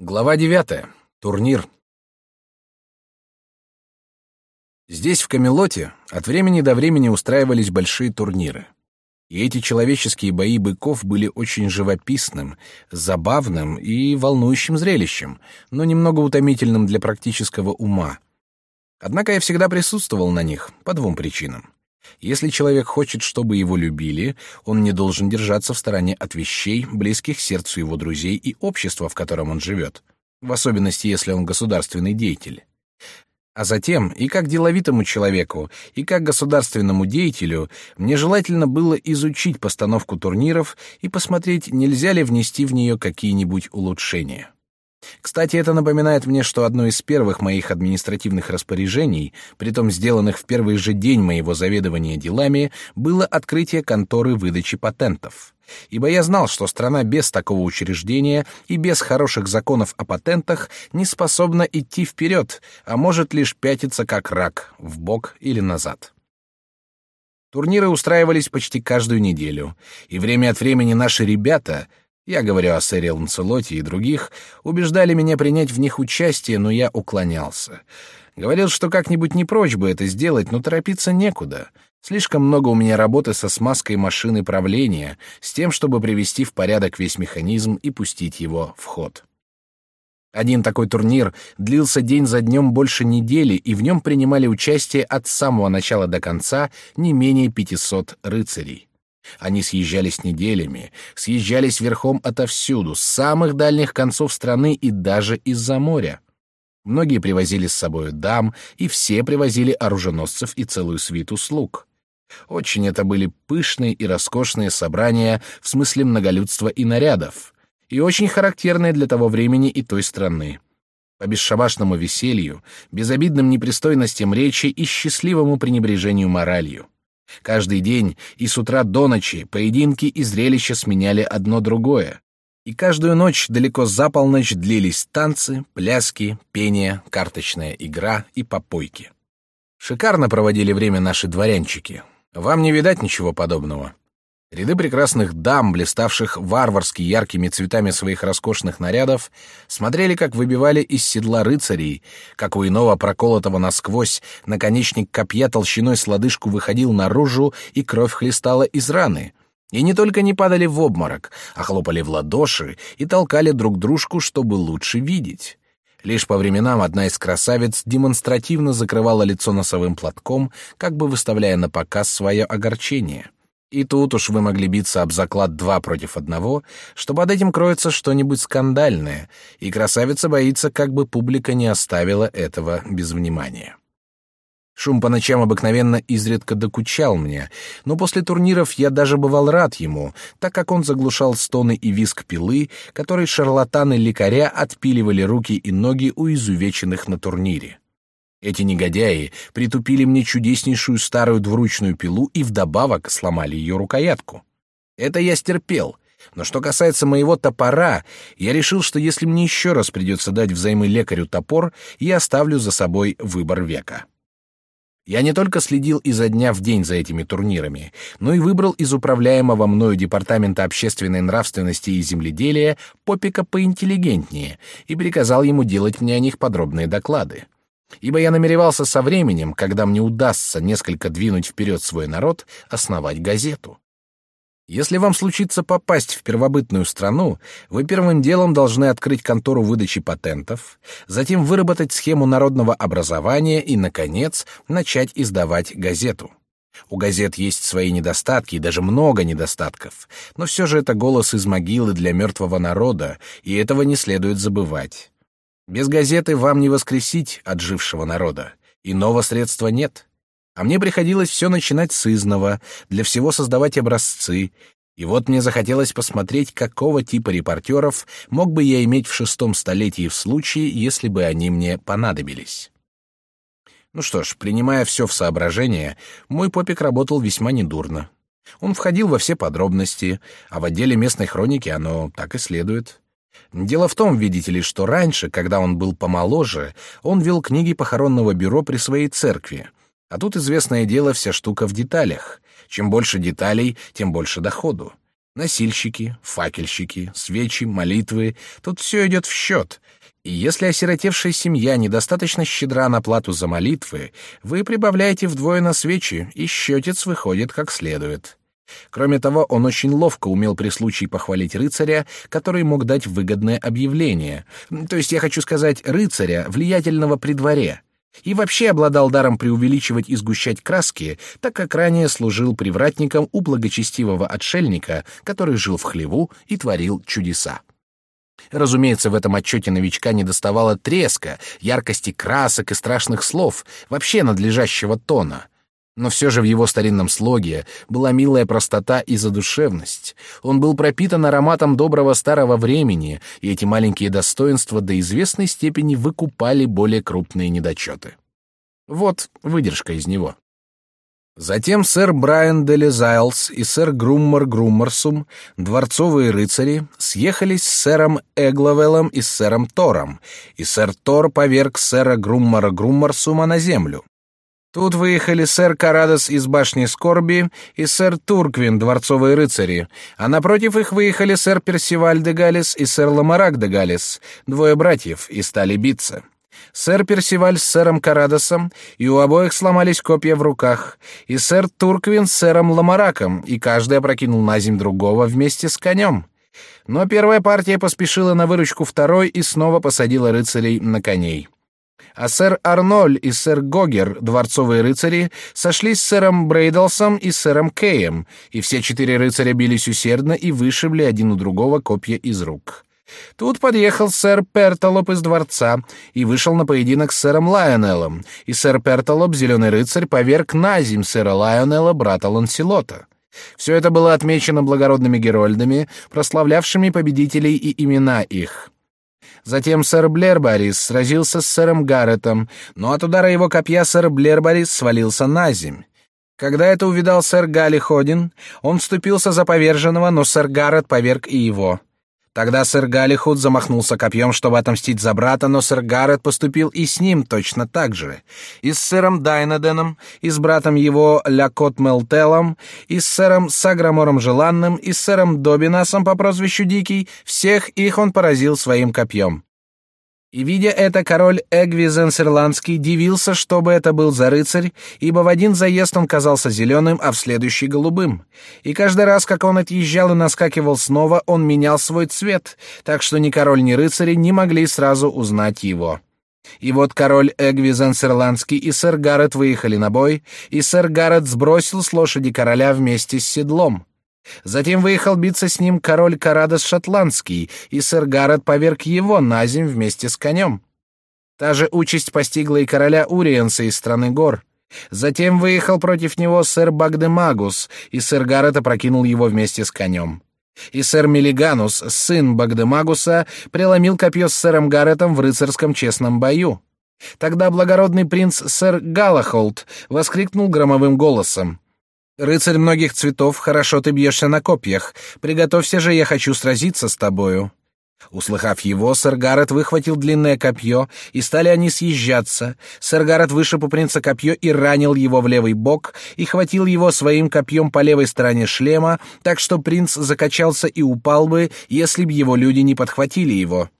Глава девятая. Турнир. Здесь, в Камелоте, от времени до времени устраивались большие турниры. И эти человеческие бои быков были очень живописным, забавным и волнующим зрелищем, но немного утомительным для практического ума. Однако я всегда присутствовал на них по двум причинам. Если человек хочет, чтобы его любили, он не должен держаться в стороне от вещей, близких сердцу его друзей и общества, в котором он живет, в особенности, если он государственный деятель. А затем, и как деловитому человеку, и как государственному деятелю, мне желательно было изучить постановку турниров и посмотреть, нельзя ли внести в нее какие-нибудь улучшения. Кстати, это напоминает мне, что одно из первых моих административных распоряжений, притом сделанных в первый же день моего заведования делами, было открытие конторы выдачи патентов. Ибо я знал, что страна без такого учреждения и без хороших законов о патентах не способна идти вперед, а может лишь пятиться как рак, в бок или назад. Турниры устраивались почти каждую неделю, и время от времени наши ребята, я говорю о сэре Ланселоте и других, убеждали меня принять в них участие, но я уклонялся. Говорил, что как-нибудь не прочь бы это сделать, но торопиться некуда. Слишком много у меня работы со смазкой машины правления, с тем, чтобы привести в порядок весь механизм и пустить его в ход. Один такой турнир длился день за днем больше недели, и в нем принимали участие от самого начала до конца не менее 500 рыцарей. Они съезжались неделями, съезжались верхом отовсюду, с самых дальних концов страны и даже из-за моря. Многие привозили с собой дам, и все привозили оруженосцев и целую свиту слуг. Очень это были пышные и роскошные собрания в смысле многолюдства и нарядов, и очень характерные для того времени и той страны. По бесшабашному веселью, безобидным непристойностям речи и счастливому пренебрежению моралью. Каждый день и с утра до ночи поединки и зрелища сменяли одно другое. И каждую ночь далеко за полночь длились танцы, пляски, пение, карточная игра и попойки. Шикарно проводили время наши дворянчики. Вам не видать ничего подобного. Ряды прекрасных дам, блиставших варварски яркими цветами своих роскошных нарядов, смотрели, как выбивали из седла рыцарей, как у иного проколотого насквозь наконечник копья толщиной с лодыжку выходил наружу, и кровь хлестала из раны. И не только не падали в обморок, а хлопали в ладоши и толкали друг дружку, чтобы лучше видеть. Лишь по временам одна из красавиц демонстративно закрывала лицо носовым платком, как бы выставляя на показ свое огорчение. И тут уж вы могли биться об заклад два против одного, что под этим кроется что-нибудь скандальное, и красавица боится, как бы публика не оставила этого без внимания. Шум по ночам обыкновенно изредка докучал мне, но после турниров я даже бывал рад ему, так как он заглушал стоны и визг пилы, которой шарлатаны-лекаря отпиливали руки и ноги у изувеченных на турнире. Эти негодяи притупили мне чудеснейшую старую двуручную пилу и вдобавок сломали ее рукоятку. Это я стерпел. Но что касается моего топора, я решил, что если мне еще раз придется дать взаймы лекарю топор, я оставлю за собой выбор века. Я не только следил изо дня в день за этими турнирами, но и выбрал из управляемого мною департамента общественной нравственности и земледелия попика поинтеллигентнее и приказал ему делать мне о них подробные доклады ибо я намеревался со временем, когда мне удастся несколько двинуть вперед свой народ, основать газету. Если вам случится попасть в первобытную страну, вы первым делом должны открыть контору выдачи патентов, затем выработать схему народного образования и, наконец, начать издавать газету. У газет есть свои недостатки и даже много недостатков, но все же это голос из могилы для мертвого народа, и этого не следует забывать. Без газеты вам не воскресить отжившего народа. Иного средства нет. А мне приходилось все начинать с изного, для всего создавать образцы. И вот мне захотелось посмотреть, какого типа репортеров мог бы я иметь в шестом столетии в случае, если бы они мне понадобились. Ну что ж, принимая все в соображение, мой попик работал весьма недурно. Он входил во все подробности, а в отделе местной хроники оно так и следует. Дело в том, видите ли, что раньше, когда он был помоложе, он вел книги похоронного бюро при своей церкви. А тут известное дело, вся штука в деталях. Чем больше деталей, тем больше доходу. Носильщики, факельщики, свечи, молитвы — тут все идет в счет. И если осиротевшая семья недостаточно щедра на плату за молитвы, вы прибавляете вдвое на свечи, и счетец выходит как следует. Кроме того, он очень ловко умел при случае похвалить рыцаря, который мог дать выгодное объявление. То есть я хочу сказать рыцаря, влиятельного при дворе и вообще обладал даром преувеличивать и сгущать краски, так как ранее служил привратником у благочестивого отшельника, который жил в хлеву и творил чудеса. Разумеется, в этом отчете новичка недоставало треска, яркости красок и страшных слов, вообще надлежащего тона — но все же в его старинном слоге была милая простота и задушевность. Он был пропитан ароматом доброго старого времени, и эти маленькие достоинства до известной степени выкупали более крупные недочеты. Вот выдержка из него. Затем сэр Брайан де Лизайлс и сэр Груммар Груммарсум, дворцовые рыцари, съехались с сэром Эгловелом и сэром Тором, и сэр Тор поверг сэра Груммара Груммарсума на землю. Тут выехали сэр Карадос из башни Скорби и сэр Турквин, дворцовые рыцари, а напротив их выехали сэр Персиваль де Галис и сэр Ламарак де Галис, двое братьев, и стали биться. Сэр Персиваль с сэром Карадосом, и у обоих сломались копья в руках, и сэр Турквин с сэром Ламараком, и каждый опрокинул на земь другого вместе с конем. Но первая партия поспешила на выручку второй и снова посадила рыцарей на коней а сэр Арноль и сэр Гогер, дворцовые рыцари, сошлись с сэром Брейдлсом и сэром Кеем, и все четыре рыцаря бились усердно и вышибли один у другого копья из рук. Тут подъехал сэр Пертолоп из дворца и вышел на поединок с сэром Лайонеллом, и сэр Пертолоп, зеленый рыцарь, поверг на земь сэра Лайонелла, брата Ланселота. Все это было отмечено благородными герольдами, прославлявшими победителей и имена их. Затем сэр Блербарис сразился с сэром Гарретом, но от удара его копья сэр Блербарис свалился на земь. Когда это увидал сэр Гали Ходин, он вступился за поверженного, но сэр Гаррет поверг и его. Тогда сэр Галихуд замахнулся копьем, чтобы отомстить за брата, но сэр Гаррет поступил и с ним точно так же. И с сэром Дайнаденом, и с братом его Лякот Мелтелом, и с сэром Саграмором Желанным, и с сэром Добинасом по прозвищу Дикий, всех их он поразил своим копьем. И, видя это, король Эгвизен Сирландский дивился, что бы это был за рыцарь, ибо в один заезд он казался зеленым, а в следующий — голубым. И каждый раз, как он отъезжал и наскакивал снова, он менял свой цвет, так что ни король, ни рыцари не могли сразу узнать его. И вот король Эгвизен Сирландский и сэр Гаррет выехали на бой, и сэр Гаррет сбросил с лошади короля вместе с седлом. Затем выехал биться с ним король Карадос Шотландский, и сэр Гаррет поверг его на земь вместе с конем. Та же участь постигла и короля Уриенса из страны гор. Затем выехал против него сэр Багдемагус, и сэр Гаррет опрокинул его вместе с конем. И сэр Мелиганус, сын Багдемагуса, преломил копье с сэром Гарретом в рыцарском честном бою. Тогда благородный принц сэр Галахолд воскликнул громовым голосом. Рыцарь многих цветов, хорошо ты бьешься на копьях. Приготовься же, я хочу сразиться с тобою. Услыхав его, сэр Гаррет выхватил длинное копье, и стали они съезжаться. Сэр Гаррет вышиб у принца копье и ранил его в левый бок, и хватил его своим копьем по левой стороне шлема, так что принц закачался и упал бы, если б его люди не подхватили его.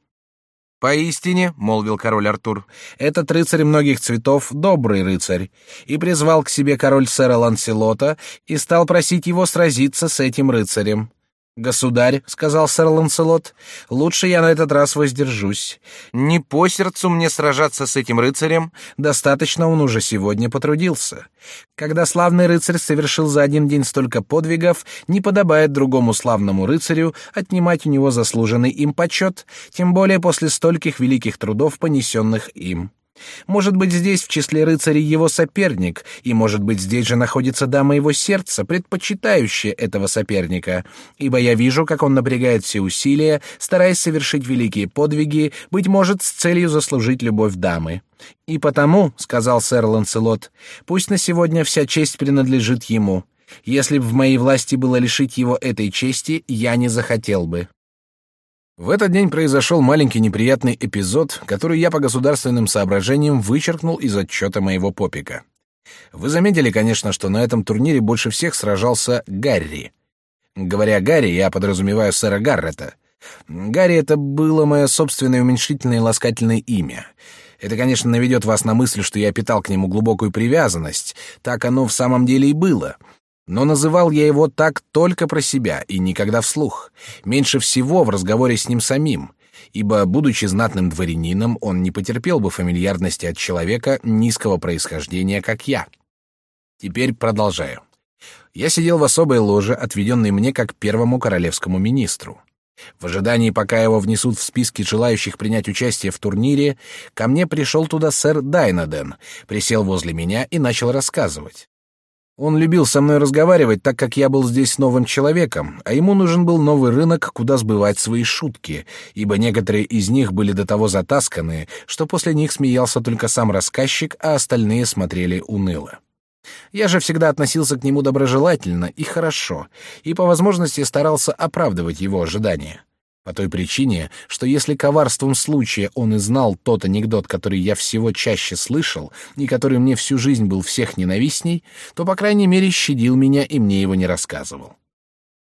«Поистине», — молвил король Артур, — «этот рыцарь многих цветов — добрый рыцарь». И призвал к себе король сэра Ланселота и стал просить его сразиться с этим рыцарем. «Государь», — сказал сэр Ланселот, — «лучше я на этот раз воздержусь. Не по сердцу мне сражаться с этим рыцарем, достаточно он уже сегодня потрудился. Когда славный рыцарь совершил за один день столько подвигов, не подобает другому славному рыцарю отнимать у него заслуженный им почет, тем более после стольких великих трудов, понесенных им». Может быть, здесь в числе рыцарей его соперник, и, может быть, здесь же находится дама его сердца, предпочитающая этого соперника, ибо я вижу, как он напрягает все усилия, стараясь совершить великие подвиги, быть может, с целью заслужить любовь дамы. И потому, — сказал сэр Ланселот, — пусть на сегодня вся честь принадлежит ему. Если бы в моей власти было лишить его этой чести, я не захотел бы. В этот день произошел маленький неприятный эпизод, который я по государственным соображениям вычеркнул из отчета моего попика. Вы заметили, конечно, что на этом турнире больше всех сражался Гарри. Говоря Гарри, я подразумеваю сэра Гаррета. Гарри — это было мое собственное уменьшительное и ласкательное имя. Это, конечно, наведет вас на мысль, что я питал к нему глубокую привязанность. Так оно в самом деле и было. Но называл я его так только про себя и никогда вслух. Меньше всего в разговоре с ним самим. Ибо, будучи знатным дворянином, он не потерпел бы фамильярности от человека низкого происхождения, как я. Теперь продолжаю. Я сидел в особой ложе, отведенной мне как первому королевскому министру. В ожидании, пока его внесут в списки желающих принять участие в турнире, ко мне пришел туда сэр Дайнаден, присел возле меня и начал рассказывать. Он любил со мной разговаривать, так как я был здесь новым человеком, а ему нужен был новый рынок, куда сбывать свои шутки, ибо некоторые из них были до того затасканы, что после них смеялся только сам рассказчик, а остальные смотрели уныло. Я же всегда относился к нему доброжелательно и хорошо, и по возможности старался оправдывать его ожидания. По той причине, что если коварством случая он и знал тот анекдот, который я всего чаще слышал, и который мне всю жизнь был всех ненавистней, то, по крайней мере, щадил меня и мне его не рассказывал.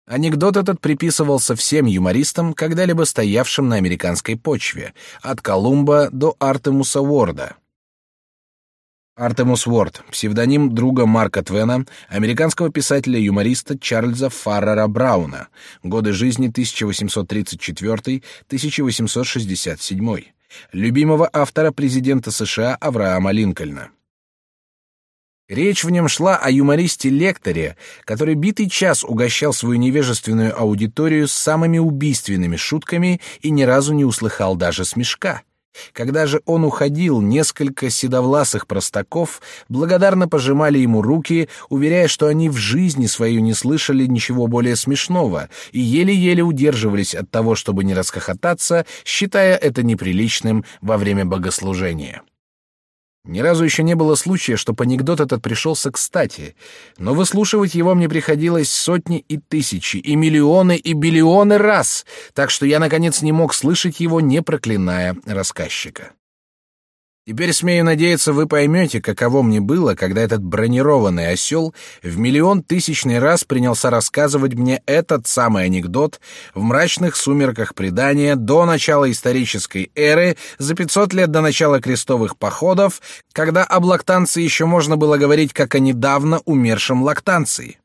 Анекдот этот приписывался всем юмористам, когда-либо стоявшим на американской почве, от Колумба до Артемуса Уорда — Артемус Уорд, псевдоним друга Марка Твена, американского писателя-юмориста Чарльза Фаррера Брауна, годы жизни 1834-1867, любимого автора президента США Авраама Линкольна. Речь в нем шла о юмористе-лекторе, который битый час угощал свою невежественную аудиторию самыми убийственными шутками и ни разу не услыхал даже смешка. Когда же он уходил, несколько седовласых простаков благодарно пожимали ему руки, уверяя, что они в жизни свою не слышали ничего более смешного, и еле-еле удерживались от того, чтобы не расхохотаться, считая это неприличным во время богослужения. Ни разу еще не было случая, чтобы анекдот этот пришелся кстати, но выслушивать его мне приходилось сотни и тысячи, и миллионы, и биллионы раз, так что я, наконец, не мог слышать его, не проклиная рассказчика. Теперь, смею надеяться, вы поймете, каково мне было, когда этот бронированный осел в миллион тысячный раз принялся рассказывать мне этот самый анекдот в мрачных сумерках предания до начала исторической эры, за 500 лет до начала крестовых походов, когда об лактанции еще можно было говорить как о недавно умершем лактанции.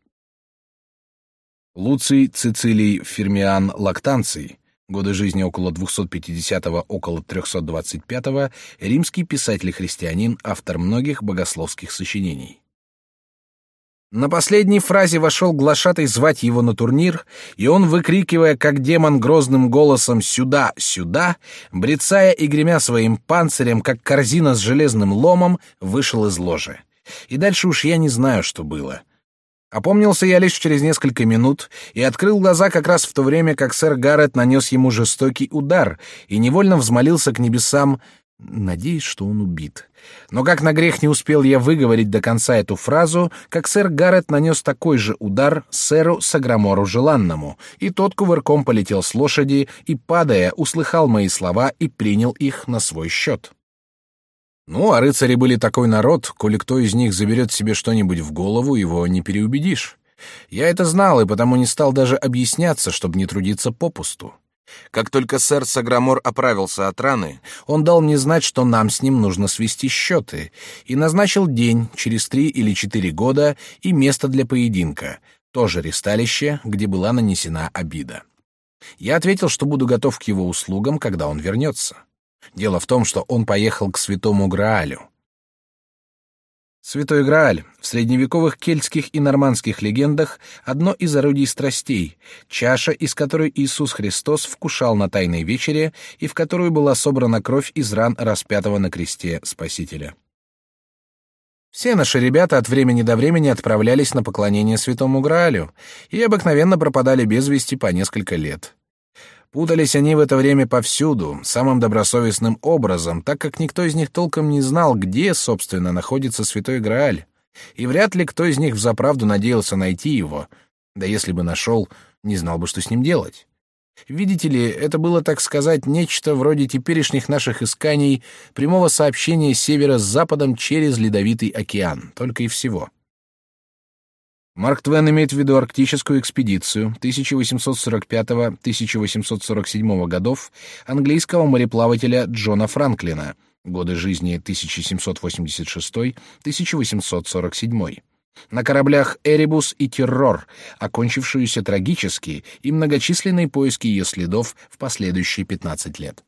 Луций Цицилий Фермиан Лактанций годы жизни около 250-го, около 325-го, римский писатель-христианин, автор многих богословских сочинений. На последней фразе вошел глашатай звать его на турнир, и он, выкрикивая, как демон, грозным голосом «Сюда! Сюда!», брецая и гремя своим панцирем, как корзина с железным ломом, вышел из ложи. И дальше уж я не знаю, что было. Опомнился я лишь через несколько минут и открыл глаза как раз в то время, как сэр Гаррет нанес ему жестокий удар и невольно взмолился к небесам, надеясь, что он убит. Но как на грех не успел я выговорить до конца эту фразу, как сэр Гаррет нанес такой же удар сэру Саграмору Желанному, и тот кувырком полетел с лошади и, падая, услыхал мои слова и принял их на свой счет. Ну, а рыцари были такой народ, коли кто из них заберет себе что-нибудь в голову, его не переубедишь. Я это знал и потому не стал даже объясняться, чтобы не трудиться попусту. Как только сэр Саграмор оправился от раны, он дал мне знать, что нам с ним нужно свести счеты, и назначил день через три или четыре года и место для поединка, тоже ресталище, где была нанесена обида. Я ответил, что буду готов к его услугам, когда он вернется. Дело в том, что он поехал к святому Граалю. Святой Грааль в средневековых кельтских и нормандских легендах одно из орудий страстей, чаша, из которой Иисус Христос вкушал на тайной вечере и в которую была собрана кровь из ран распятого на кресте Спасителя. Все наши ребята от времени до времени отправлялись на поклонение Святому Граалю и обыкновенно пропадали без вести по несколько лет. Путались они в это время повсюду, самым добросовестным образом, так как никто из них толком не знал, где, собственно, находится Святой Грааль. И вряд ли кто из них взаправду надеялся найти его. Да если бы нашел, не знал бы, что с ним делать. Видите ли, это было, так сказать, нечто вроде теперешних наших исканий прямого сообщения севера с западом через Ледовитый океан, только и всего. Марк Твен имеет в виду арктическую экспедицию 1845-1847 годов английского мореплавателя Джона Франклина, годы жизни 1786-1847, на кораблях «Эребус» и «Террор», окончившуюся трагически, и многочисленные поиски ее следов в последующие 15 лет.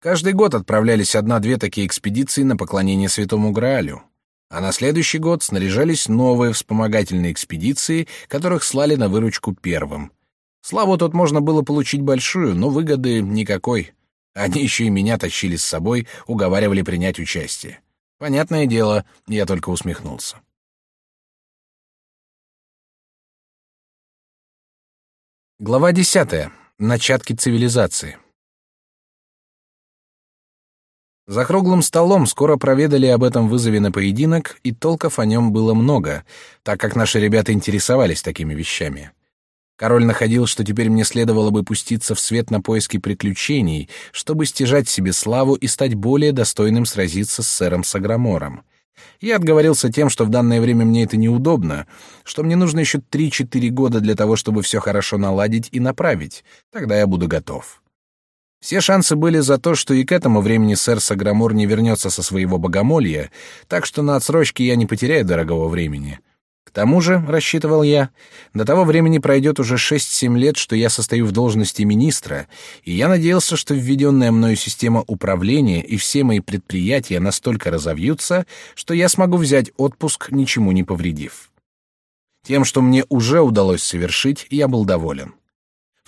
Каждый год отправлялись одна-две такие экспедиции на поклонение Святому Граалю а на следующий год снаряжались новые вспомогательные экспедиции, которых слали на выручку первым. Славу тут можно было получить большую, но выгоды никакой. Они еще и меня тащили с собой, уговаривали принять участие. Понятное дело, я только усмехнулся. Глава десятая. Начатки цивилизации. За круглым столом скоро проведали об этом вызове на поединок, и толков о нем было много, так как наши ребята интересовались такими вещами. Король находил, что теперь мне следовало бы пуститься в свет на поиски приключений, чтобы стяжать себе славу и стать более достойным сразиться с сэром Саграмором. Я отговорился тем, что в данное время мне это неудобно, что мне нужно еще три-четыре года для того, чтобы все хорошо наладить и направить. Тогда я буду готов. Все шансы были за то, что и к этому времени сэр Саграмор не вернется со своего богомолья, так что на отсрочке я не потеряю дорогого времени. К тому же, рассчитывал я, до того времени пройдет уже шесть-семь лет, что я состою в должности министра, и я надеялся, что введенная мною система управления и все мои предприятия настолько разовьются, что я смогу взять отпуск, ничему не повредив. Тем, что мне уже удалось совершить, я был доволен.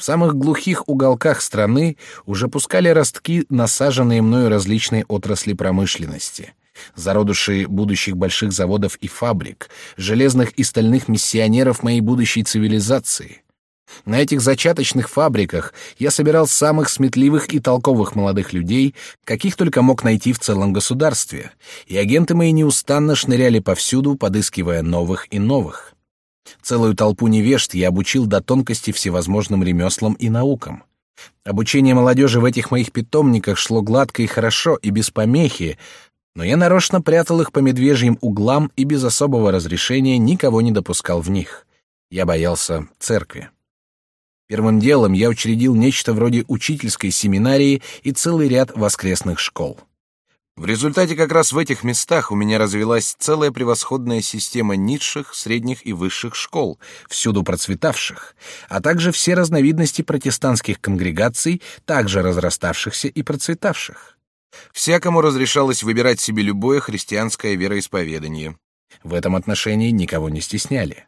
В самых глухих уголках страны уже пускали ростки насаженные мною различные отрасли промышленности. Зародыши будущих больших заводов и фабрик, железных и стальных миссионеров моей будущей цивилизации. На этих зачаточных фабриках я собирал самых сметливых и толковых молодых людей, каких только мог найти в целом государстве, и агенты мои неустанно шныряли повсюду, подыскивая новых и новых. Целую толпу невежд я обучил до тонкости всевозможным ремеслам и наукам. Обучение молодежи в этих моих питомниках шло гладко и хорошо, и без помехи, но я нарочно прятал их по медвежьим углам и без особого разрешения никого не допускал в них. Я боялся церкви. Первым делом я учредил нечто вроде учительской семинарии и целый ряд воскресных школ. В результате как раз в этих местах у меня развилась целая превосходная система низших, средних и высших школ, всюду процветавших, а также все разновидности протестантских конгрегаций, также разраставшихся и процветавших. Всякому разрешалось выбирать себе любое христианское вероисповедание. В этом отношении никого не стесняли.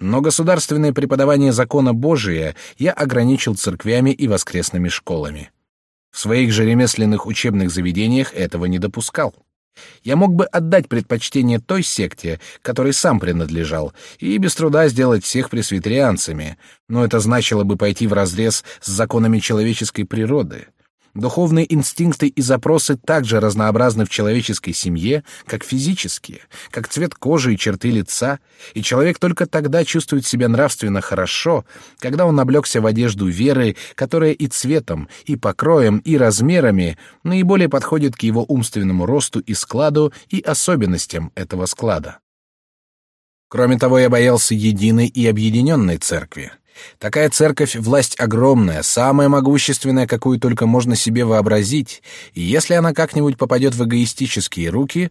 Но государственное преподавание закона Божия я ограничил церквями и воскресными школами. В своих же ремесленных учебных заведениях этого не допускал. Я мог бы отдать предпочтение той секте, которой сам принадлежал, и без труда сделать всех пресвитерианцами, но это значило бы пойти вразрез с законами человеческой природы. Духовные инстинкты и запросы так же разнообразны в человеческой семье, как физические, как цвет кожи и черты лица, и человек только тогда чувствует себя нравственно хорошо, когда он облегся в одежду веры, которая и цветом, и покроем, и размерами наиболее подходит к его умственному росту и складу и особенностям этого склада. Кроме того, я боялся единой и объединенной церкви. Такая церковь — власть огромная, самая могущественная, какую только можно себе вообразить, и если она как-нибудь попадет в эгоистические руки,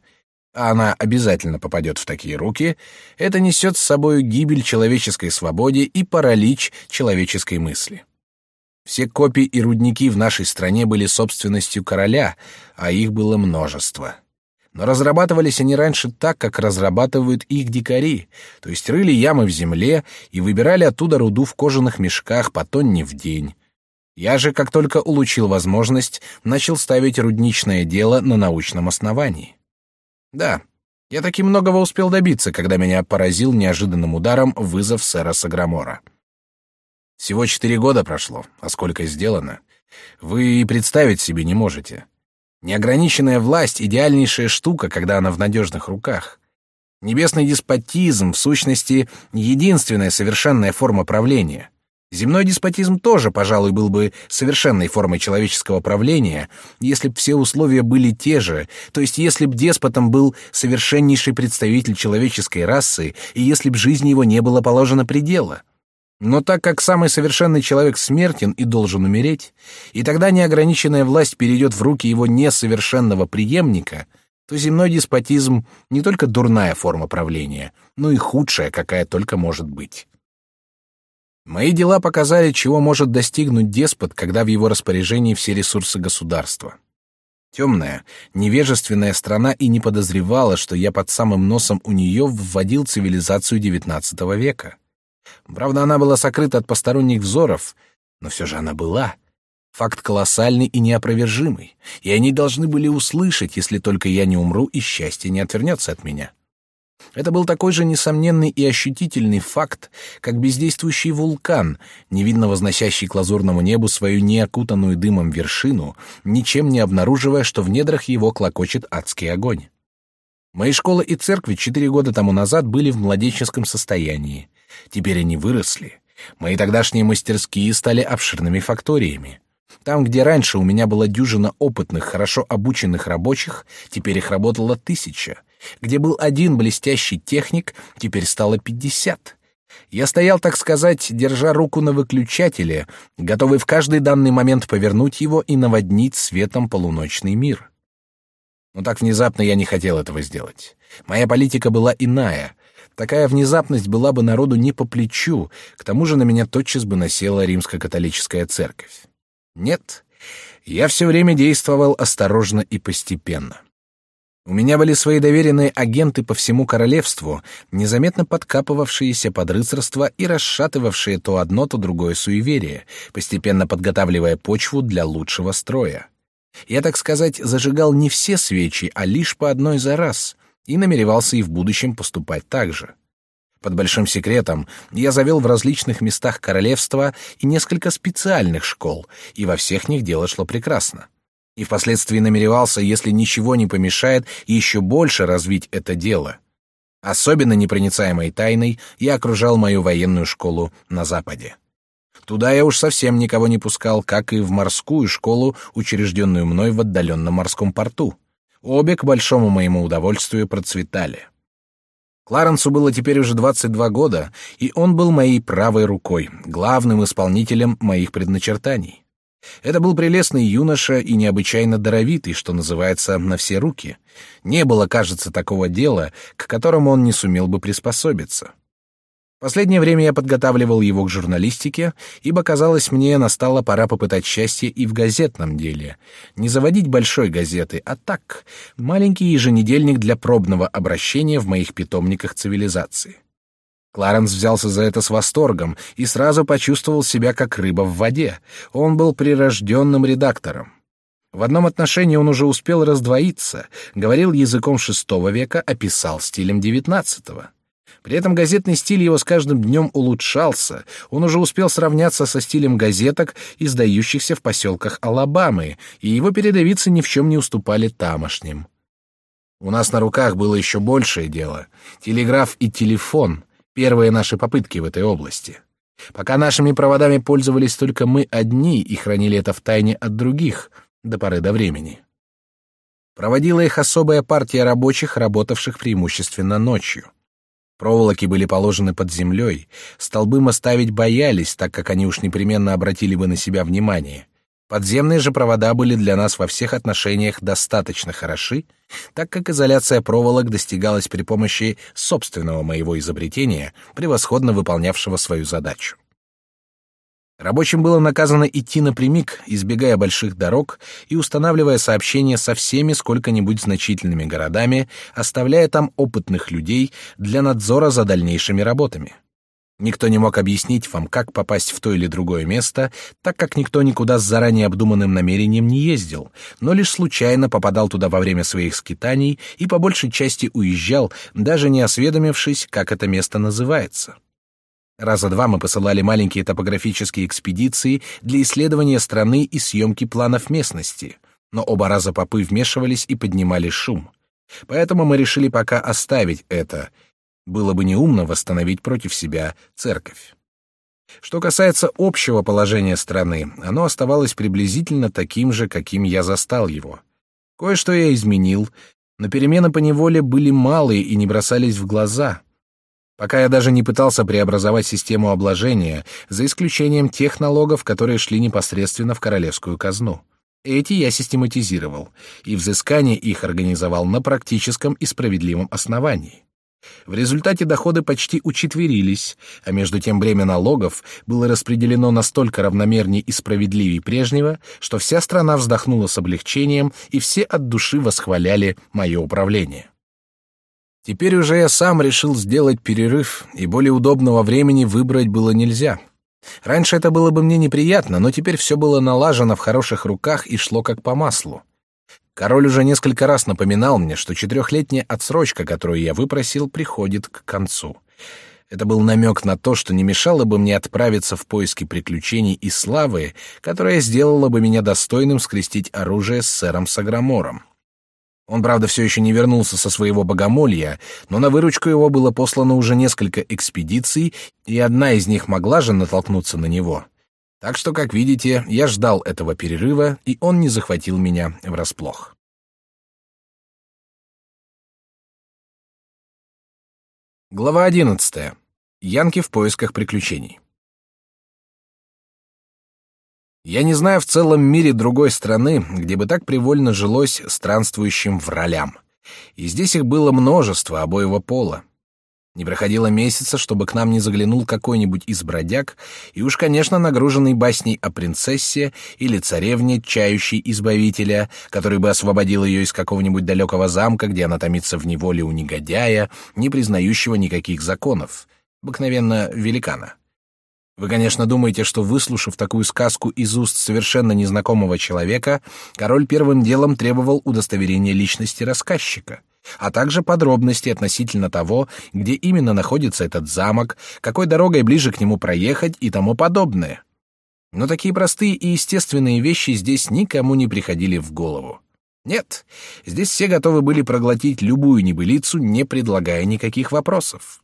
а она обязательно попадет в такие руки, это несет с собой гибель человеческой свободе и паралич человеческой мысли. Все копии и рудники в нашей стране были собственностью короля, а их было множество. Но разрабатывались они раньше так, как разрабатывают их дикари, то есть рыли ямы в земле и выбирали оттуда руду в кожаных мешках по тонне в день. Я же, как только улучил возможность, начал ставить рудничное дело на научном основании. Да, я таки многого успел добиться, когда меня поразил неожиданным ударом вызов сэра Саграмора. Всего четыре года прошло, а сколько сделано, вы и представить себе не можете. Неограниченная власть — идеальнейшая штука, когда она в надежных руках. Небесный деспотизм, в сущности, единственная совершенная форма правления. Земной деспотизм тоже, пожалуй, был бы совершенной формой человеческого правления, если б все условия были те же, то есть если б деспотом был совершеннейший представитель человеческой расы и если б жизни его не было положено предела. Но так как самый совершенный человек смертен и должен умереть, и тогда неограниченная власть перейдет в руки его несовершенного преемника, то земной деспотизм не только дурная форма правления, но и худшая, какая только может быть. Мои дела показали, чего может достигнуть деспот, когда в его распоряжении все ресурсы государства. Темная, невежественная страна и не подозревала, что я под самым носом у нее вводил цивилизацию XIX века. Правда, она была сокрыта от посторонних взоров, но все же она была. Факт колоссальный и неопровержимый, и они должны были услышать, если только я не умру и счастье не отвернется от меня. Это был такой же несомненный и ощутительный факт, как бездействующий вулкан, невидно возносящий к лазурному небу свою неокутанную дымом вершину, ничем не обнаруживая, что в недрах его клокочет адский огонь. Мои школы и церкви четыре года тому назад были в младенческом состоянии. Теперь они выросли. Мои тогдашние мастерские стали обширными факториями. Там, где раньше у меня была дюжина опытных, хорошо обученных рабочих, теперь их работало тысяча. Где был один блестящий техник, теперь стало пятьдесят. Я стоял, так сказать, держа руку на выключателе, готовый в каждый данный момент повернуть его и наводнить светом полуночный мир. Но так внезапно я не хотел этого сделать. Моя политика была иная. Такая внезапность была бы народу не по плечу, к тому же на меня тотчас бы насела римско-католическая церковь. Нет, я все время действовал осторожно и постепенно. У меня были свои доверенные агенты по всему королевству, незаметно подкапывавшиеся под рыцарство и расшатывавшие то одно, то другое суеверие, постепенно подготавливая почву для лучшего строя. Я, так сказать, зажигал не все свечи, а лишь по одной за раз, и намеревался и в будущем поступать так же. Под большим секретом я завел в различных местах королевства и несколько специальных школ, и во всех них дело шло прекрасно. И впоследствии намеревался, если ничего не помешает, еще больше развить это дело. Особенно непроницаемой тайной я окружал мою военную школу на Западе. Туда я уж совсем никого не пускал, как и в морскую школу, учрежденную мной в отдаленном морском порту. Обе, к большому моему удовольствию, процветали. Кларенсу было теперь уже 22 года, и он был моей правой рукой, главным исполнителем моих предначертаний. Это был прелестный юноша и необычайно даровитый, что называется, на все руки. Не было, кажется, такого дела, к которому он не сумел бы приспособиться. Последнее время я подготавливал его к журналистике, ибо, казалось мне, настала пора попытать счастье и в газетном деле. Не заводить большой газеты, а так, маленький еженедельник для пробного обращения в моих питомниках цивилизации. Кларенс взялся за это с восторгом и сразу почувствовал себя как рыба в воде. Он был прирожденным редактором. В одном отношении он уже успел раздвоиться, говорил языком шестого века, описал стилем девятнадцатого. При этом газетный стиль его с каждым днем улучшался. Он уже успел сравняться со стилем газеток, издающихся в поселках Алабамы, и его передовицы ни в чем не уступали тамошним. У нас на руках было еще большее дело — телеграф и телефон, первые наши попытки в этой области. Пока нашими проводами пользовались только мы одни и хранили это в тайне от других до поры до времени. Проводила их особая партия рабочих, работавших преимущественно ночью. Проволоки были положены под землей, столбы мы ставить боялись, так как они уж непременно обратили бы на себя внимание. Подземные же провода были для нас во всех отношениях достаточно хороши, так как изоляция проволок достигалась при помощи собственного моего изобретения, превосходно выполнявшего свою задачу. Рабочим было наказано идти напрямик, избегая больших дорог и устанавливая сообщения со всеми сколько-нибудь значительными городами, оставляя там опытных людей для надзора за дальнейшими работами. Никто не мог объяснить вам, как попасть в то или другое место, так как никто никуда с заранее обдуманным намерением не ездил, но лишь случайно попадал туда во время своих скитаний и по большей части уезжал, даже не осведомившись, как это место называется. Раза два мы посылали маленькие топографические экспедиции для исследования страны и съемки планов местности, но оба раза попы вмешивались и поднимали шум. Поэтому мы решили пока оставить это. Было бы неумно восстановить против себя церковь. Что касается общего положения страны, оно оставалось приблизительно таким же, каким я застал его. Кое-что я изменил, но перемены по неволе были малые и не бросались в глаза. Пока я даже не пытался преобразовать систему обложения, за исключением тех налогов, которые шли непосредственно в королевскую казну. Эти я систематизировал, и взыскание их организовал на практическом и справедливом основании. В результате доходы почти учетверились, а между тем бремя налогов было распределено настолько равномернее и справедливее прежнего, что вся страна вздохнула с облегчением, и все от души восхваляли мое управление. Теперь уже я сам решил сделать перерыв, и более удобного времени выбрать было нельзя — Раньше это было бы мне неприятно, но теперь все было налажено в хороших руках и шло как по маслу. Король уже несколько раз напоминал мне, что четырехлетняя отсрочка, которую я выпросил, приходит к концу. Это был намек на то, что не мешало бы мне отправиться в поиски приключений и славы, которая сделала бы меня достойным скрестить оружие с сэром Саграмором. Он, правда, все еще не вернулся со своего богомолья, но на выручку его было послано уже несколько экспедиций, и одна из них могла же натолкнуться на него. Так что, как видите, я ждал этого перерыва, и он не захватил меня врасплох. Глава одиннадцатая. Янки в поисках приключений. Я не знаю в целом мире другой страны, где бы так привольно жилось странствующим в ролям. И здесь их было множество обоего пола. Не проходило месяца, чтобы к нам не заглянул какой-нибудь из бродяг, и уж, конечно, нагруженный басней о принцессе или царевне, чающей избавителя, который бы освободил ее из какого-нибудь далекого замка, где она томится в неволе у негодяя, не признающего никаких законов, обыкновенно великана. Вы, конечно, думаете, что, выслушав такую сказку из уст совершенно незнакомого человека, король первым делом требовал удостоверения личности рассказчика, а также подробности относительно того, где именно находится этот замок, какой дорогой ближе к нему проехать и тому подобное. Но такие простые и естественные вещи здесь никому не приходили в голову. Нет, здесь все готовы были проглотить любую небылицу, не предлагая никаких вопросов.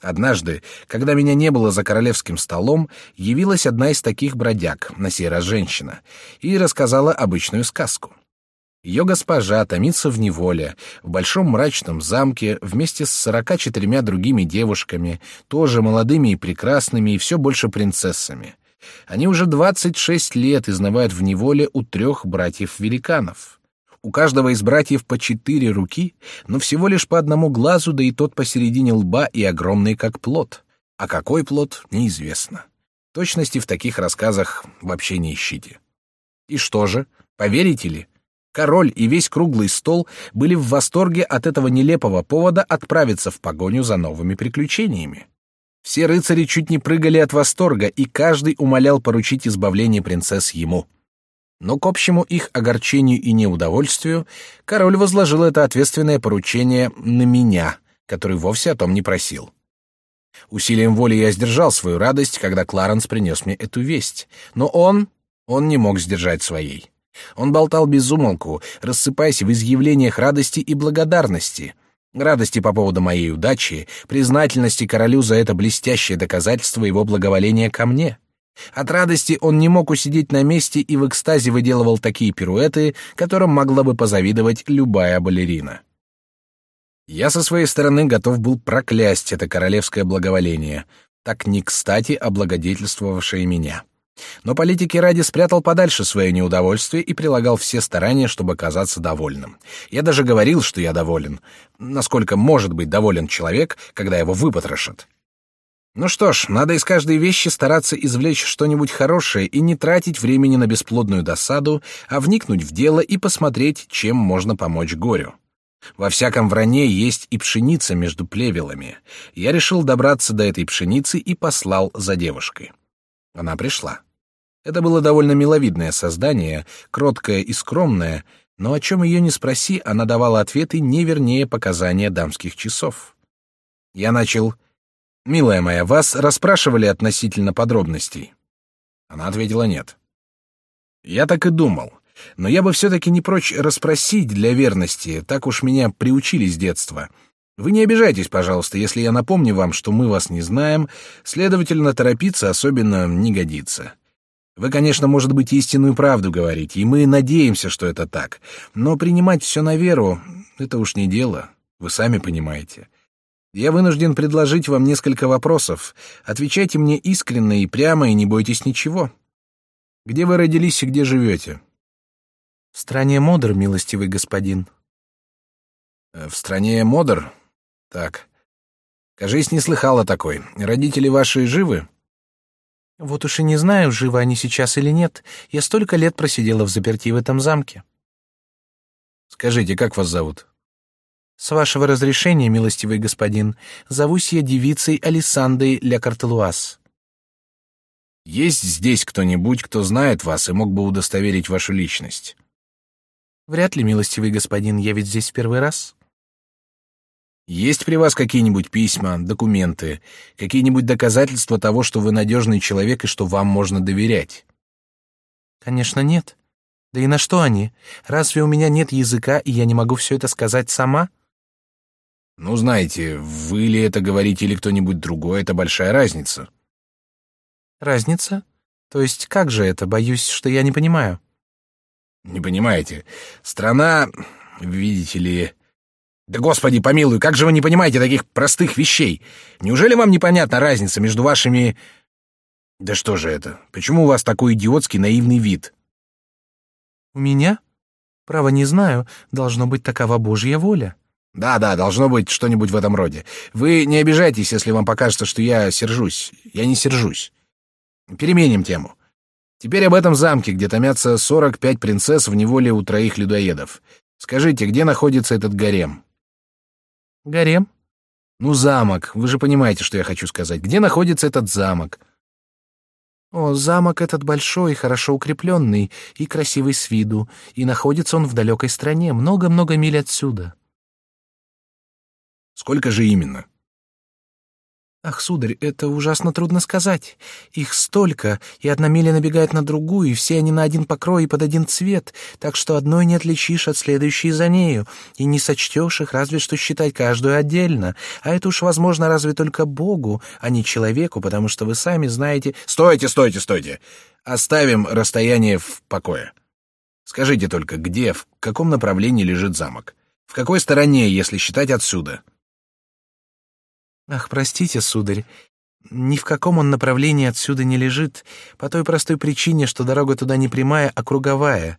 Однажды, когда меня не было за королевским столом, явилась одна из таких бродяг, на сей раз женщина, и рассказала обычную сказку. Ее госпожа томится в неволе, в большом мрачном замке, вместе с сорока четырьмя другими девушками, тоже молодыми и прекрасными, и все больше принцессами. Они уже двадцать шесть лет изнывают в неволе у трех братьев-великанов. У каждого из братьев по четыре руки, но всего лишь по одному глазу, да и тот посередине лба и огромный как плод. А какой плод, неизвестно. Точности в таких рассказах вообще не ищите. И что же, поверите ли? Король и весь круглый стол были в восторге от этого нелепого повода отправиться в погоню за новыми приключениями. Все рыцари чуть не прыгали от восторга, и каждый умолял поручить избавление принцесс ему — но к общему их огорчению и неудовольствию король возложил это ответственное поручение на меня, который вовсе о том не просил. Усилием воли я сдержал свою радость, когда Кларенс принес мне эту весть, но он, он не мог сдержать своей. Он болтал без умолку, рассыпаясь в изъявлениях радости и благодарности, радости по поводу моей удачи, признательности королю за это блестящее доказательство его благоволения ко мне — от радости он не мог усидеть на месте и в экстазе выделывал такие пируэты, которым могла бы позавидовать любая балерина. Я со своей стороны готов был проклясть это королевское благоволение, так не кстати облагодетельствовавшее меня. Но политики ради спрятал подальше свое неудовольствие и прилагал все старания, чтобы казаться довольным. Я даже говорил, что я доволен. Насколько может быть доволен человек, когда его выпотрошат? Ну что ж, надо из каждой вещи стараться извлечь что-нибудь хорошее и не тратить времени на бесплодную досаду, а вникнуть в дело и посмотреть, чем можно помочь горю. Во всяком вране есть и пшеница между плевелами. Я решил добраться до этой пшеницы и послал за девушкой. Она пришла. Это было довольно миловидное создание, кроткое и скромное, но о чем ее не спроси, она давала ответы не вернее показания дамских часов. Я начал Милая моя, вас расспрашивали относительно подробностей? Она ответила нет. Я так и думал. Но я бы все-таки не прочь расспросить для верности, так уж меня приучили с детства. Вы не обижайтесь, пожалуйста, если я напомню вам, что мы вас не знаем, следовательно, торопиться особенно не годится. Вы, конечно, может быть, истинную правду говорите, и мы надеемся, что это так, но принимать все на веру — это уж не дело, вы сами понимаете. Я вынужден предложить вам несколько вопросов. Отвечайте мне искренне и прямо, и не бойтесь ничего. Где вы родились и где живете? В стране Модер, милостивый господин. Э, в стране Модер? Так. Кажись, не слыхала такой. Родители ваши живы? Вот уж и не знаю, живы они сейчас или нет. Я столько лет просидела в заперти в этом замке. Скажите, как вас зовут? С вашего разрешения, милостивый господин, зовусь я девицей Алисандой Ля Картелуаз. Есть здесь кто-нибудь, кто знает вас и мог бы удостоверить вашу личность? Вряд ли, милостивый господин, я ведь здесь в первый раз. Есть при вас какие-нибудь письма, документы, какие-нибудь доказательства того, что вы надежный человек и что вам можно доверять? Конечно, нет. Да и на что они? Разве у меня нет языка, и я не могу все это сказать сама? Ну, знаете, вы ли это говорите или кто-нибудь другой, это большая разница. Разница? То есть как же это? Боюсь, что я не понимаю. Не понимаете. Страна, видите ли... Да, господи, помилуй, как же вы не понимаете таких простых вещей? Неужели вам непонятна разница между вашими... Да что же это? Почему у вас такой идиотский наивный вид? У меня? Право не знаю. Должно быть такова Божья воля. Да-да, должно быть что-нибудь в этом роде. Вы не обижайтесь, если вам покажется, что я сержусь. Я не сержусь. Переменим тему. Теперь об этом замке, где томятся 45 принцесс в неволе у троих людоедов. Скажите, где находится этот гарем? Гарем? Ну, замок. Вы же понимаете, что я хочу сказать. Где находится этот замок? О, замок этот большой, хорошо укрепленный и красивый с виду, и находится он в далекой стране, много-много миль отсюда. Сколько же именно? Ах, сударь, это ужасно трудно сказать. Их столько, и одна миля набегает на другую, и все они на один покрой и под один цвет, так что одной не отличишь от следующей за нею, и не сочтешь их, разве что считать каждую отдельно. А это уж возможно разве только Богу, а не человеку, потому что вы сами знаете... Стойте, стойте, стойте! Оставим расстояние в покое. Скажите только, где, в каком направлении лежит замок? В какой стороне, если считать отсюда? — Ах, простите, сударь, ни в каком он направлении отсюда не лежит, по той простой причине, что дорога туда не прямая, а круговая.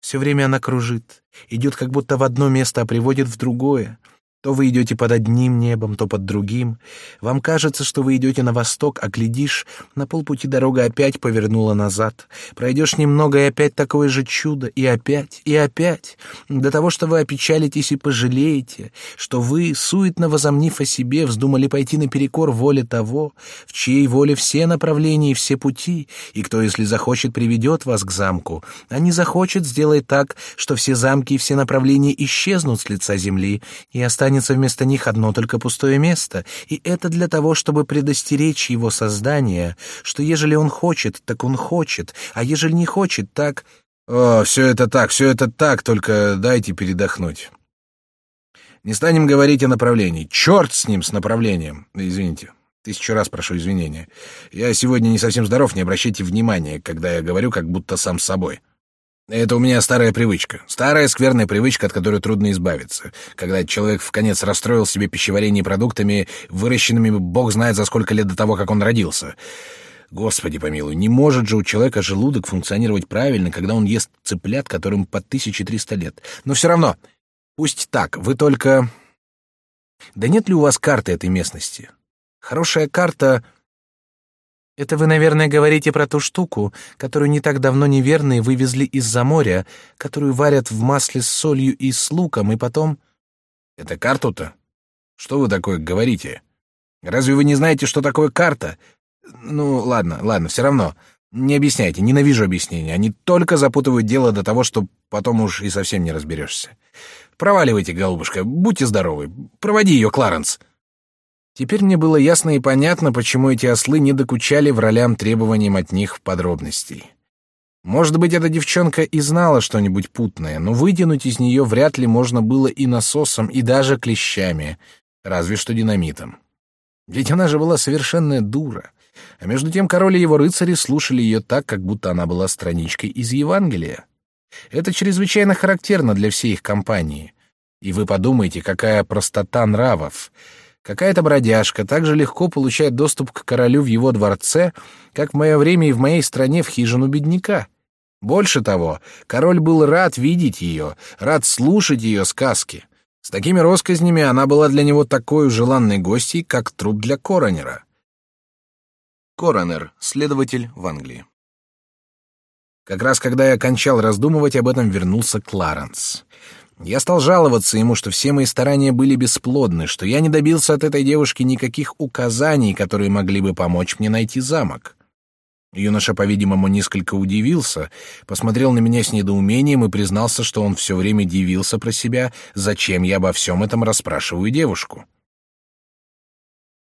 Все время она кружит, идет как будто в одно место, а приводит в другое. То вы идете под одним небом, то под другим. Вам кажется, что вы идете на восток, а глядишь, на полпути дорога опять повернула назад. Пройдешь немного, и опять такое же чудо, и опять, и опять. До того, что вы опечалитесь и пожалеете, что вы, суетно возомнив о себе, вздумали пойти наперекор воле того, в чьей воле все направления и все пути, и кто, если захочет, приведет вас к замку, а не захочет, сделает так, что все замки и все направления исчезнут с лица земли и останется останется вместо них одно только пустое место, и это для того, чтобы предостеречь его создание, что ежели он хочет, так он хочет, а ежели не хочет, так... О, все это так, все это так, только дайте передохнуть. Не станем говорить о направлении. Черт с ним, с направлением. Извините. Тысячу раз прошу извинения. Я сегодня не совсем здоров, не обращайте внимания, когда я говорю, как будто сам с собой. Это у меня старая привычка. Старая скверная привычка, от которой трудно избавиться. Когда человек в конец расстроил себе пищеварение продуктами, выращенными бог знает за сколько лет до того, как он родился. Господи помилуй, не может же у человека желудок функционировать правильно, когда он ест цыплят, которым по 1300 лет. Но все равно, пусть так, вы только... Да нет ли у вас карты этой местности? Хорошая карта это вы, наверное, говорите про ту штуку, которую не так давно неверные вывезли из-за моря, которую варят в масле с солью и с луком, и потом... Это карту-то? Что вы такое говорите? Разве вы не знаете, что такое карта? Ну, ладно, ладно, все равно. Не объясняйте, ненавижу объяснения. Они только запутывают дело до того, что потом уж и совсем не разберешься. Проваливайте, голубушка, будьте здоровы. Проводи ее, Кларенс. Теперь мне было ясно и понятно, почему эти ослы не докучали в ролям требованиям от них подробностей. Может быть, эта девчонка и знала что-нибудь путное, но вытянуть из нее вряд ли можно было и насосом, и даже клещами. Разве что динамитом. Ведь она же была совершенная дура. А между тем король и его рыцари слушали ее так, как будто она была страничкой из Евангелия. Это чрезвычайно характерно для всей их компании. И вы подумайте, какая простота нравов. Какая-то бродяжка так же легко получает доступ к королю в его дворце, как в мое время и в моей стране в хижину бедняка. Больше того, король был рад видеть ее, рад слушать ее сказки. С такими россказнями она была для него такой желанной гостьей, как труп для коронера. Коронер, следователь в Англии. Как раз когда я кончал раздумывать об этом, вернулся Кларенс. Я стал жаловаться ему, что все мои старания были бесплодны, что я не добился от этой девушки никаких указаний, которые могли бы помочь мне найти замок. Юноша, по-видимому, несколько удивился, посмотрел на меня с недоумением и признался, что он все время дивился про себя, зачем я обо всем этом расспрашиваю девушку.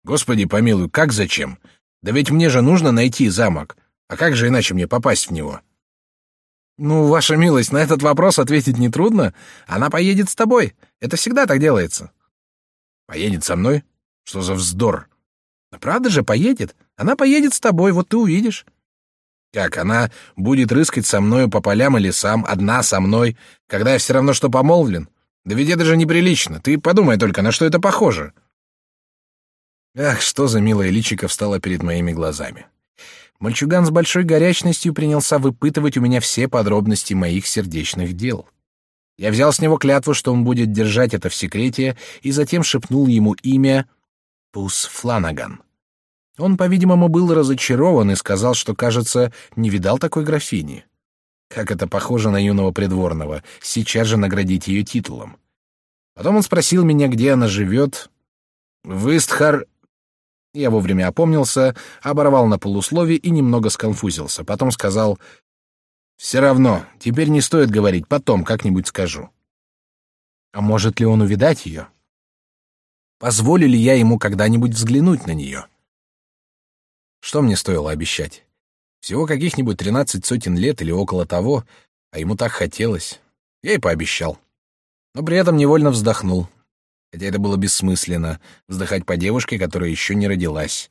«Господи помилуй, как зачем? Да ведь мне же нужно найти замок. А как же иначе мне попасть в него?» Ну, ваша милость, на этот вопрос ответить нетрудно. Она поедет с тобой. Это всегда так делается. Поедет со мной? Что за вздор? Да правда же, поедет. Она поедет с тобой, вот ты увидишь. Как, она будет рыскать со мною по полям и лесам, одна со мной, когда я все равно что помолвлен? Да ведь это же неприлично. Ты подумай только, на что это похоже. Ах, что за милая личико встала перед моими глазами. Мальчуган с большой горячностью принялся выпытывать у меня все подробности моих сердечных дел. Я взял с него клятву, что он будет держать это в секрете, и затем шепнул ему имя Пус Фланаган. Он, по-видимому, был разочарован и сказал, что, кажется, не видал такой графини. Как это похоже на юного придворного, сейчас же наградить ее титулом. Потом он спросил меня, где она живет. В Истхар я вовремя опомнился, оборвал на полуслове и немного сконфузился. Потом сказал, «Все равно, теперь не стоит говорить, потом как-нибудь скажу». А может ли он увидать ее? Позволю ли я ему когда-нибудь взглянуть на нее? Что мне стоило обещать? Всего каких-нибудь тринадцать сотен лет или около того, а ему так хотелось. Я и пообещал. Но при этом невольно вздохнул хотя это было бессмысленно, вздыхать по девушке, которая еще не родилась.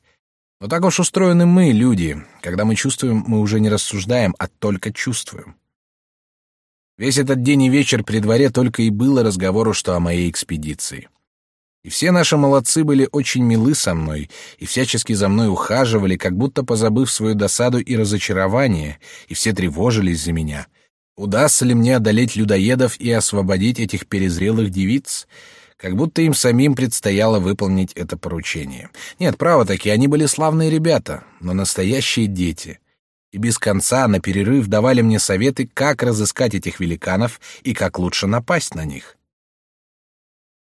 Но так уж устроены мы, люди. Когда мы чувствуем, мы уже не рассуждаем, а только чувствуем. Весь этот день и вечер при дворе только и было разговору, что о моей экспедиции. И все наши молодцы были очень милы со мной и всячески за мной ухаживали, как будто позабыв свою досаду и разочарование, и все тревожились за меня. Удастся ли мне одолеть людоедов и освободить этих перезрелых девиц? Как будто им самим предстояло выполнить это поручение. Нет, право-таки, они были славные ребята, но настоящие дети. И без конца на перерыв давали мне советы, как разыскать этих великанов и как лучше напасть на них.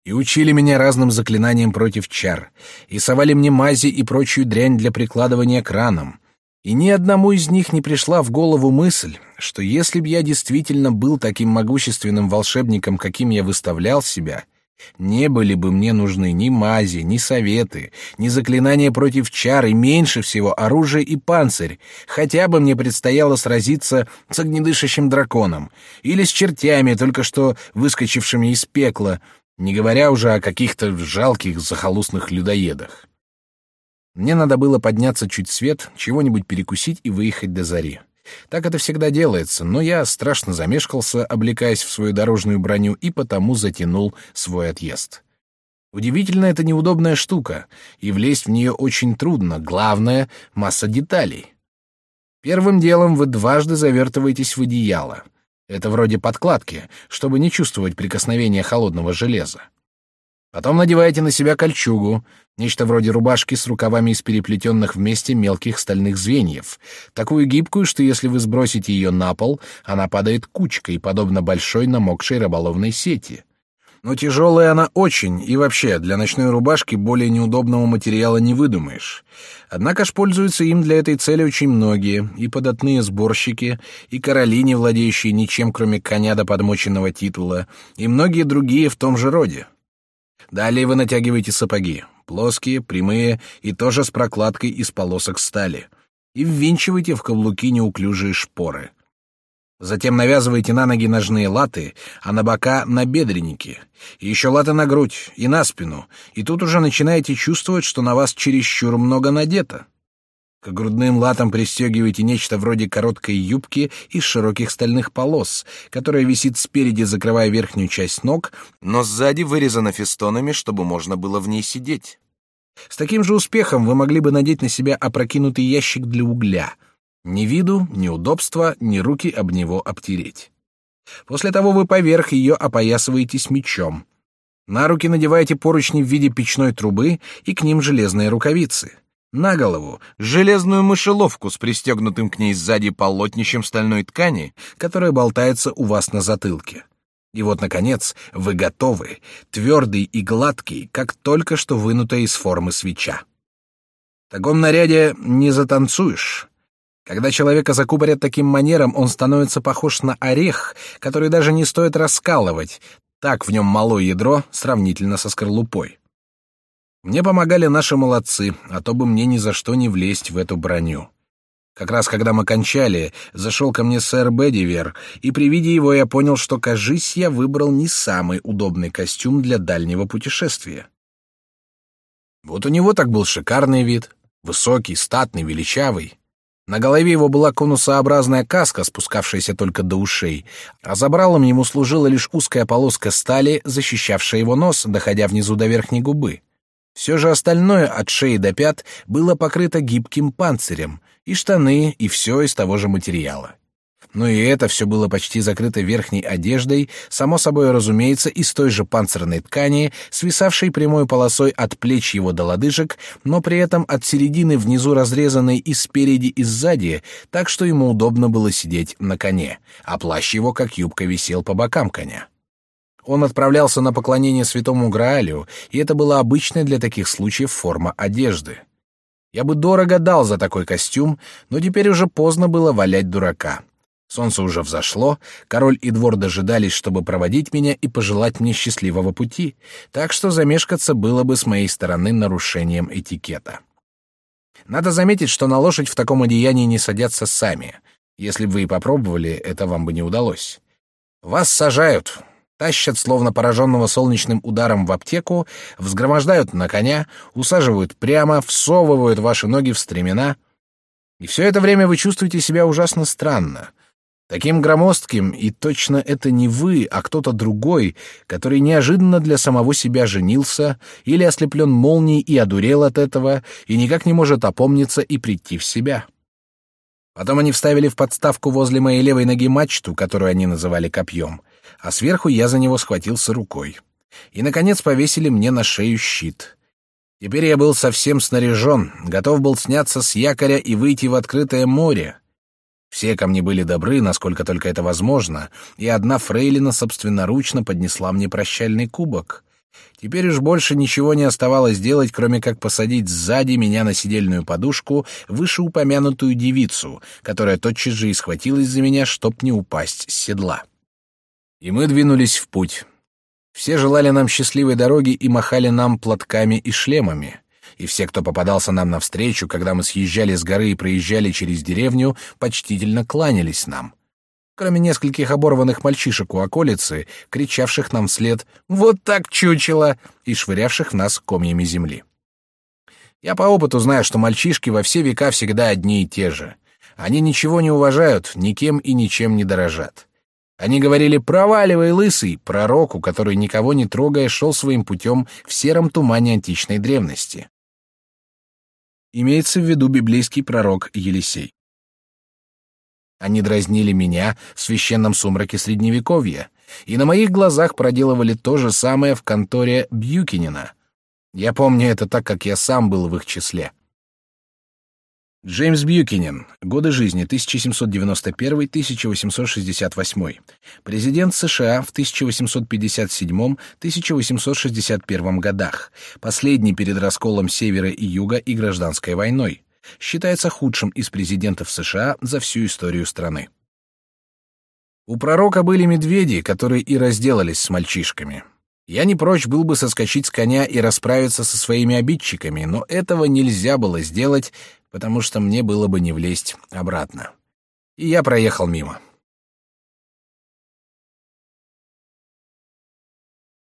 И учили меня разным заклинаниям против чар, и совали мне мази и прочую дрянь для прикладывания к ранам. И ни одному из них не пришла в голову мысль, что если б я действительно был таким могущественным волшебником, каким я выставлял себя — не были бы мне нужны ни мази, ни советы, ни заклинания против чар, и меньше всего оружие и панцирь. Хотя бы мне предстояло сразиться с огнедышащим драконом или с чертями, только что выскочившими из пекла, не говоря уже о каких-то жалких захолустных людоедах. Мне надо было подняться чуть свет, чего-нибудь перекусить и выехать до зари. Так это всегда делается, но я страшно замешкался, облекаясь в свою дорожную броню, и потому затянул свой отъезд. Удивительно, это неудобная штука, и влезть в нее очень трудно, главное — масса деталей. Первым делом вы дважды завертываетесь в одеяло. Это вроде подкладки, чтобы не чувствовать прикосновения холодного железа. Потом надеваете на себя кольчугу, нечто вроде рубашки с рукавами из переплетенных вместе мелких стальных звеньев, такую гибкую, что если вы сбросите ее на пол, она падает кучкой, подобно большой намокшей рыболовной сети. Но тяжелая она очень, и вообще, для ночной рубашки более неудобного материала не выдумаешь. Однако ж пользуются им для этой цели очень многие, и податные сборщики, и короли, не владеющие ничем, кроме коня до подмоченного титула, и многие другие в том же роде. Далее вы натягиваете сапоги, плоские, прямые и тоже с прокладкой из полосок стали, и ввинчиваете в каблуки неуклюжие шпоры. Затем навязываете на ноги ножные латы, а на бока — набедренники. И еще латы на грудь и на спину. И тут уже начинаете чувствовать, что на вас чересчур много надето. Грудным латам пристегиваете нечто вроде короткой юбки из широких стальных полос, которая висит спереди, закрывая верхнюю часть ног, но сзади вырезана фестонами, чтобы можно было в ней сидеть. С таким же успехом вы могли бы надеть на себя опрокинутый ящик для угля — ни виду, ни удобства, ни руки об него обтереть. После того вы поверх ее опоясываетесь мечом. На руки надеваете поручни в виде печной трубы и к ним железные рукавицы. На голову — железную мышеловку с пристегнутым к ней сзади полотнищем стальной ткани, которая болтается у вас на затылке. И вот, наконец, вы готовы, твердый и гладкий, как только что вынутая из формы свеча. В таком наряде не затанцуешь. Когда человека закупорят таким манером, он становится похож на орех, который даже не стоит раскалывать. Так в нем мало ядро сравнительно со скорлупой. Мне помогали наши молодцы, а то бы мне ни за что не влезть в эту броню. Как раз когда мы кончали, зашел ко мне сэр Бедивер, и при виде его я понял, что, кажись, я выбрал не самый удобный костюм для дальнего путешествия. Вот у него так был шикарный вид, высокий, статный, величавый. На голове его была конусообразная каска, спускавшаяся только до ушей, а забралом ему служила лишь узкая полоска стали, защищавшая его нос, доходя внизу до верхней губы. Все же остальное от шеи до пят было покрыто гибким панцирем, и штаны, и все из того же материала. Но и это все было почти закрыто верхней одеждой, само собой разумеется, из той же панцирной ткани, свисавшей прямой полосой от плеч его до лодыжек, но при этом от середины внизу разрезанной и спереди, и сзади, так что ему удобно было сидеть на коне, а плащ его, как юбка, висел по бокам коня. Он отправлялся на поклонение святому Граалю, и это была обычная для таких случаев форма одежды. Я бы дорого дал за такой костюм, но теперь уже поздно было валять дурака. Солнце уже взошло, король и двор дожидались, чтобы проводить меня и пожелать мне счастливого пути, так что замешкаться было бы с моей стороны нарушением этикета. Надо заметить, что на лошадь в таком одеянии не садятся сами. Если бы вы и попробовали, это вам бы не удалось. Вас сажают, тащат, словно пораженного солнечным ударом в аптеку, взгромождают на коня, усаживают прямо, всовывают ваши ноги в стремена. И все это время вы чувствуете себя ужасно странно — Таким громоздким, и точно это не вы, а кто-то другой, который неожиданно для самого себя женился или ослеплен молнией и одурел от этого, и никак не может опомниться и прийти в себя. Потом они вставили в подставку возле моей левой ноги мачту, которую они называли копьем, а сверху я за него схватился рукой. И, наконец, повесили мне на шею щит. Теперь я был совсем снаряжен, готов был сняться с якоря и выйти в открытое море. Все ко мне были добры, насколько только это возможно, и одна фрейлина собственноручно поднесла мне прощальный кубок. Теперь уж больше ничего не оставалось делать, кроме как посадить сзади меня на сидельную подушку вышеупомянутую девицу, которая тотчас же и схватилась за меня, чтоб не упасть с седла. И мы двинулись в путь. Все желали нам счастливой дороги и махали нам платками и шлемами и все, кто попадался нам навстречу, когда мы съезжали с горы и проезжали через деревню, почтительно кланялись нам. Кроме нескольких оборванных мальчишек у околицы, кричавших нам вслед «Вот так чучело!» и швырявших в нас комьями земли. Я по опыту знаю, что мальчишки во все века всегда одни и те же. Они ничего не уважают, никем и ничем не дорожат. Они говорили «проваливай, лысый», пророку, который, никого не трогая, шел своим путем в сером тумане античной древности. Имеется в виду библейский пророк Елисей. Они дразнили меня в священном сумраке Средневековья, и на моих глазах проделывали то же самое в конторе Бьюкинина. Я помню это так, как я сам был в их числе. Джеймс Бьюкинен. Годы жизни 1791-1868. Президент США в 1857-1861 годах. Последний перед расколом Севера и Юга и гражданской войной. Считается худшим из президентов США за всю историю страны. У пророка были медведи, которые и разделались с мальчишками. Я не прочь был бы соскочить с коня и расправиться со своими обидчиками, но этого нельзя было сделать, потому что мне было бы не влезть обратно. И я проехал мимо.